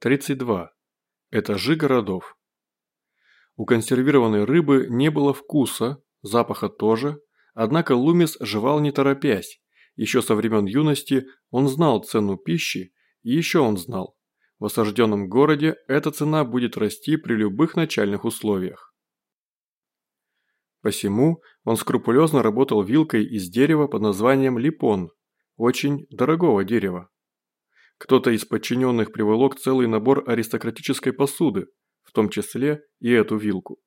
32. Этажи городов. У консервированной рыбы не было вкуса, запаха тоже, однако Лумис жевал не торопясь. Еще со времен юности он знал цену пищи, и еще он знал, в осажденном городе эта цена будет расти при любых начальных условиях. Посему он скрупулезно работал вилкой из дерева под названием липон, очень дорогого дерева. Кто-то из подчиненных приволок целый набор аристократической посуды, в том числе и эту вилку.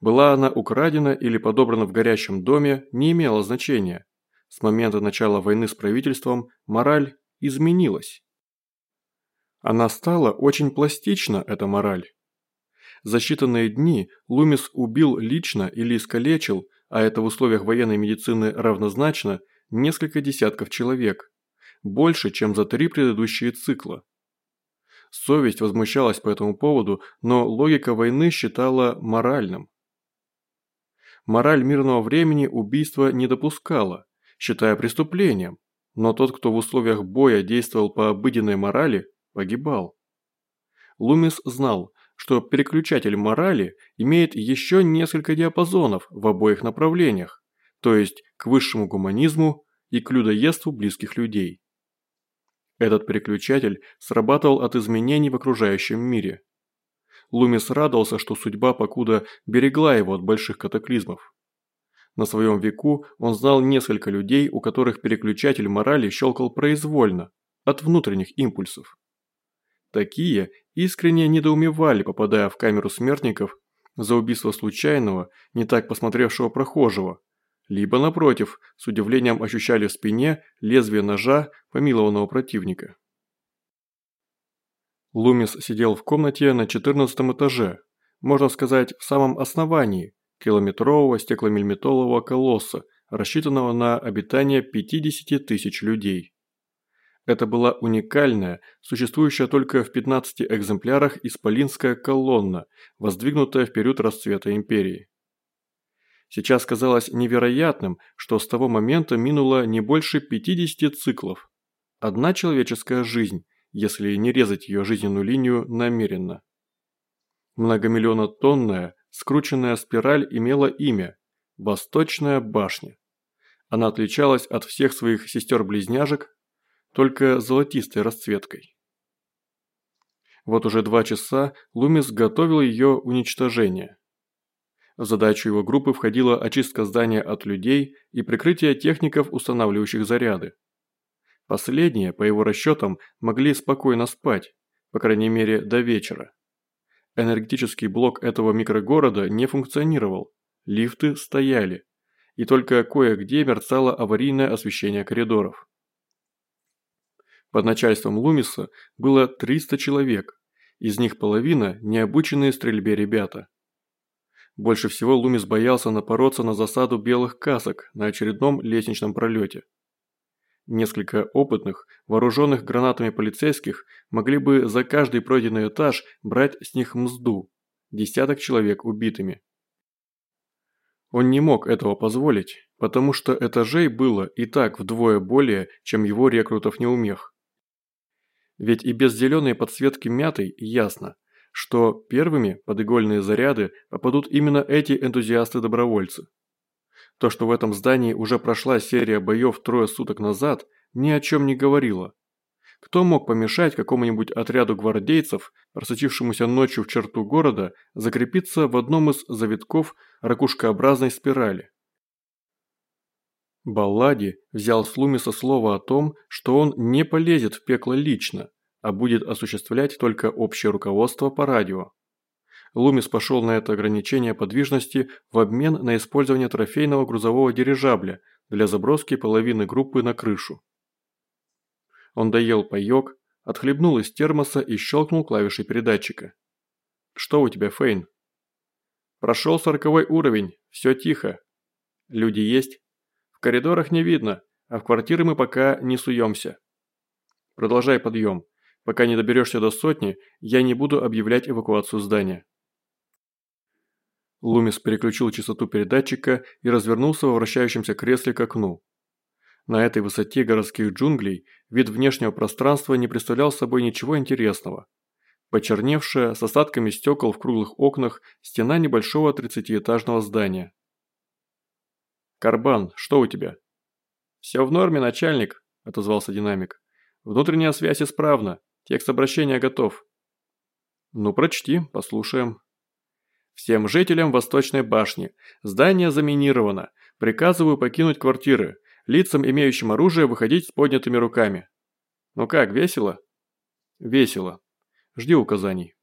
Была она украдена или подобрана в горящем доме, не имело значения. С момента начала войны с правительством мораль изменилась. Она стала очень пластична, эта мораль. За считанные дни Лумис убил лично или искалечил, а это в условиях военной медицины равнозначно, несколько десятков человек, больше, чем за три предыдущие цикла. Совесть возмущалась по этому поводу, но логика войны считала моральным. Мораль мирного времени убийства не допускала, считая преступлением, но тот, кто в условиях боя действовал по обыденной морали, погибал. Лумис знал, что переключатель морали имеет еще несколько диапазонов в обоих направлениях, то есть к высшему гуманизму и к людоедству близких людей. Этот переключатель срабатывал от изменений в окружающем мире. Лумис радовался, что судьба покуда берегла его от больших катаклизмов. На своем веку он знал несколько людей, у которых переключатель морали щелкал произвольно, от внутренних импульсов. Такие искренне недоумевали, попадая в камеру смертников за убийство случайного, не так посмотревшего прохожего, либо, напротив, с удивлением ощущали в спине лезвие ножа помилованного противника. Лумис сидел в комнате на 14 этаже, можно сказать, в самом основании километрового стекломельметолового колосса, рассчитанного на обитание 50 тысяч людей. Это была уникальная, существующая только в 15 экземплярах исполинская колонна, воздвигнутая в период расцвета империи. Сейчас казалось невероятным, что с того момента минуло не больше 50 циклов. Одна человеческая жизнь, если не резать ее жизненную линию намеренно. Многомиллионотонная, скрученная спираль имела имя – Восточная башня. Она отличалась от всех своих сестер-близняшек только золотистой расцветкой. Вот уже два часа Лумис готовил ее уничтожение. В задачу его группы входила очистка здания от людей и прикрытие техников, устанавливающих заряды. Последние, по его расчетам, могли спокойно спать, по крайней мере до вечера. Энергетический блок этого микрогорода не функционировал, лифты стояли, и только кое-где мерцало аварийное освещение коридоров. Под начальством Лумиса было 300 человек, из них половина – необученные стрельбе ребята. Больше всего Лумис боялся напороться на засаду белых касок на очередном лестничном пролете. Несколько опытных, вооруженных гранатами полицейских могли бы за каждый пройденный этаж брать с них мзду, десяток человек убитыми. Он не мог этого позволить, потому что этажей было и так вдвое более, чем его рекрутов неумех. Ведь и без зеленой подсветки мятой ясно, что первыми под игольные заряды попадут именно эти энтузиасты-добровольцы. То, что в этом здании уже прошла серия боев трое суток назад, ни о чем не говорило. Кто мог помешать какому-нибудь отряду гвардейцев, просочившемуся ночью в черту города, закрепиться в одном из завитков ракушкообразной спирали? Баллади взял с Лумиса слово о том, что он не полезет в пекло лично, а будет осуществлять только общее руководство по радио. Лумис пошел на это ограничение подвижности в обмен на использование трофейного грузового дирижабля для заброски половины группы на крышу. Он доел паёк, отхлебнул из термоса и щелкнул клавишей передатчика. «Что у тебя, Фейн?» «Прошел сороковой уровень, все тихо. Люди есть?» «В коридорах не видно, а в квартиры мы пока не суемся. Продолжай подъем. Пока не доберешься до сотни, я не буду объявлять эвакуацию здания». Лумис переключил частоту передатчика и развернулся во вращающемся кресле к окну. На этой высоте городских джунглей вид внешнего пространства не представлял собой ничего интересного. Почерневшая, с остатками стекол в круглых окнах, стена небольшого тридцатиэтажного здания. «Карбан, что у тебя?» «Все в норме, начальник», – отозвался динамик. «Внутренняя связь исправна. Текст обращения готов». «Ну, прочти, послушаем». «Всем жителям Восточной башни. Здание заминировано. Приказываю покинуть квартиры. Лицам, имеющим оружие, выходить с поднятыми руками». «Ну как, весело?» «Весело. Жди указаний».